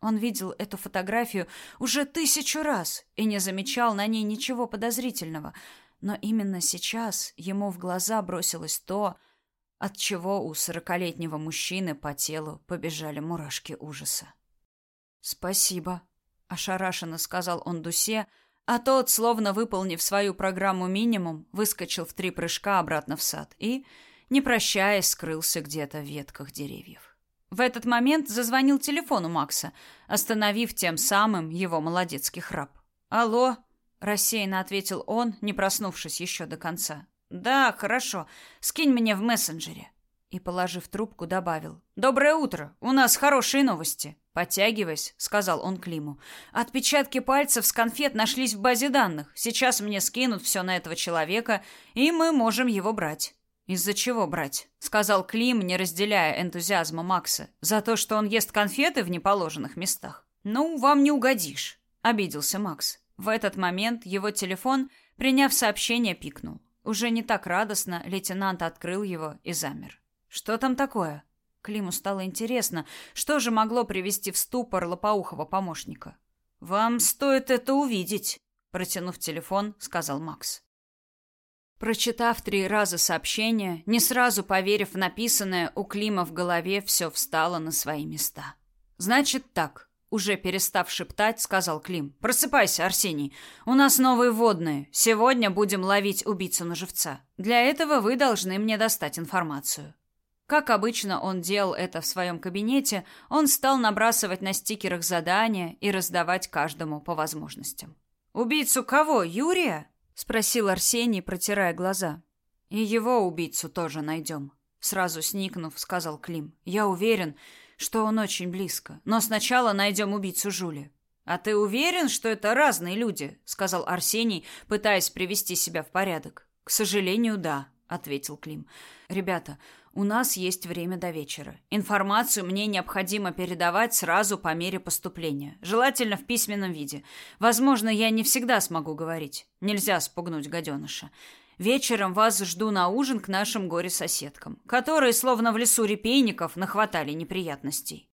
Он видел эту фотографию уже тысячу раз и не замечал на ней ничего подозрительного, но именно сейчас ему в глаза бросилось то, от чего у сорокалетнего мужчины по телу побежали мурашки ужаса. «Спасибо», — ошарашенно сказал он Дусе, а тот, словно выполнив свою программу минимум, выскочил в три прыжка обратно в сад и, не прощаясь, скрылся где-то в ветках деревьев. В этот момент зазвонил телефон у Макса, остановив тем самым его молодецкий храп. «Алло», — рассеянно ответил он, не проснувшись еще до конца. «Да, хорошо. Скинь мне в мессенджере». И, положив трубку, добавил. «Доброе утро. У нас хорошие новости». «Подтягивайся», — сказал он Климу. «Отпечатки пальцев с конфет нашлись в базе данных. Сейчас мне скинут все на этого человека, и мы можем его брать». «Из-за чего брать?» — сказал Клим, не разделяя энтузиазма Макса. «За то, что он ест конфеты в неположенных местах?» «Ну, вам не угодишь», — обиделся Макс. В этот момент его телефон, приняв сообщение, пикнул. Уже не так радостно лейтенант открыл его и замер. «Что там такое?» Климу стало интересно, что же могло привести в ступор лопоухого помощника. «Вам стоит это увидеть», — протянув телефон, сказал Макс. Прочитав три раза сообщение, не сразу поверив в написанное, у Клима в голове все встало на свои места. «Значит так», — уже перестав шептать, сказал Клим. «Просыпайся, Арсений. У нас новые водные. Сегодня будем ловить убийцу на живца. Для этого вы должны мне достать информацию». Как обычно он делал это в своем кабинете, он стал набрасывать на стикерах задания и раздавать каждому по возможностям. «Убийцу кого? Юрия?» Спросил Арсений, протирая глаза. И его убийцу тоже найдем. Сразу сникнув, сказал Клим. Я уверен, что он очень близко. Но сначала найдем убийцу Жули. А ты уверен, что это разные люди? сказал Арсений, пытаясь привести себя в порядок. К сожалению, да, ответил Клим. Ребята, у нас есть время до вечера. Информацию мне необходимо передавать сразу по мере поступления, желательно в письменном виде. Возможно, я не всегда смогу говорить. Нельзя спугнуть гаденыша. Вечером вас жду на ужин к нашим горе-соседкам, которые, словно в лесу репейников, нахватали неприятностей.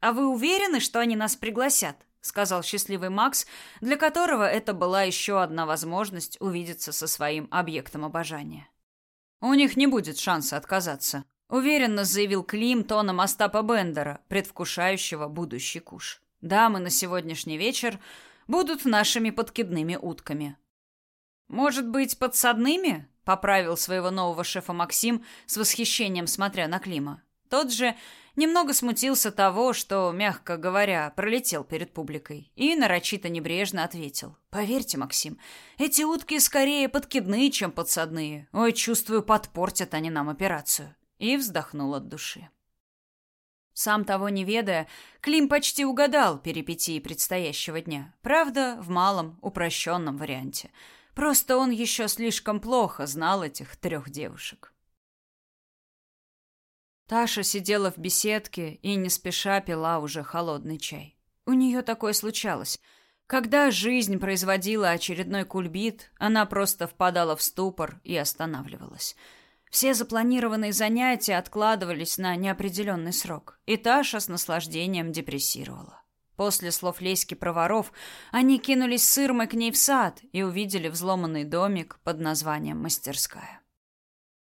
А вы уверены, что они нас пригласят? сказал счастливый Макс, для которого это была еще одна возможность увидеться со своим объектом обожания. У них не будет шанса отказаться, уверенно заявил Клим тоном Остапа Бендера, предвкушающего будущий куш. Дамы на сегодняшний вечер будут нашими подкидными утками. Может быть, подсадными? поправил своего нового шефа Максим с восхищением смотря на Клима. Тот же немного смутился того, что, мягко говоря, пролетел перед публикой, и нарочито небрежно ответил. «Поверьте, Максим, эти утки скорее подкидные, чем подсадные. Ой, чувствую, подпортят они нам операцию». И вздохнул от души. Сам того не ведая, Клим почти угадал перипетии предстоящего дня. Правда, в малом, упрощенном варианте. Просто он еще слишком плохо знал этих трех девушек. Таша сидела в беседке и не спеша пила уже холодный чай. У нее такое случалось. Когда жизнь производила очередной кульбит, она просто впадала в ступор и останавливалась. Все запланированные занятия откладывались на неопределенный срок, и Таша с наслаждением депрессировала. После слов Леськи про воров они кинулись с Ирмой к ней в сад и увидели взломанный домик под названием «Мастерская».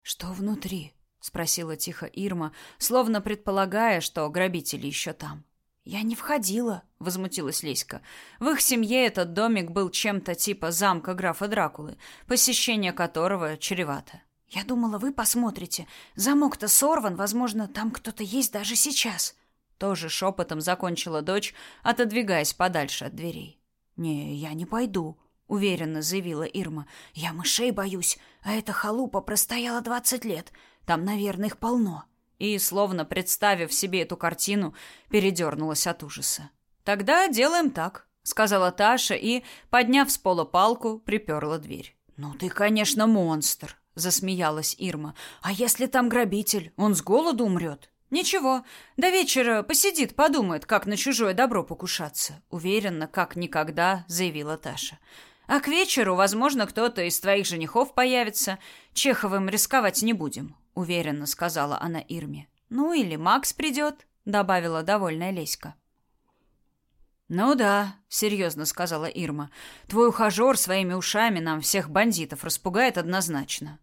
«Что внутри?» Спросила тихо Ирма, словно предполагая, что грабители еще там. Я не входила, возмутилась Леська. В их семье этот домик был чем-то типа замка графа Дракулы, посещение которого чревато. Я думала, вы посмотрите. Замок-то сорван, возможно, там кто-то есть даже сейчас. Тоже шепотом закончила дочь, отодвигаясь подальше от дверей. Не, я не пойду, уверенно заявила Ирма. Я мышей боюсь, а эта халупа простояла двадцать лет. Там, наверное, их полно. И, словно представив себе эту картину, передернулась от ужаса. Тогда делаем так, сказала Таша и, подняв с пола палку, приперла дверь. Ну ты, конечно, монстр, засмеялась Ирма. А если там грабитель, он с голоду умрет? Ничего, до вечера посидит, подумает, как на чужое добро покушаться, уверенно, как никогда, заявила Таша. А к вечеру, возможно, кто-то из твоих женихов появится. Чеховым рисковать не будем уверенно сказала она Ирме. Ну или Макс придет», — добавила довольная Леська. «Ну да», — серьезно сказала Ирма. «Твой ухажер своими ушами нам всех бандитов распугает однозначно».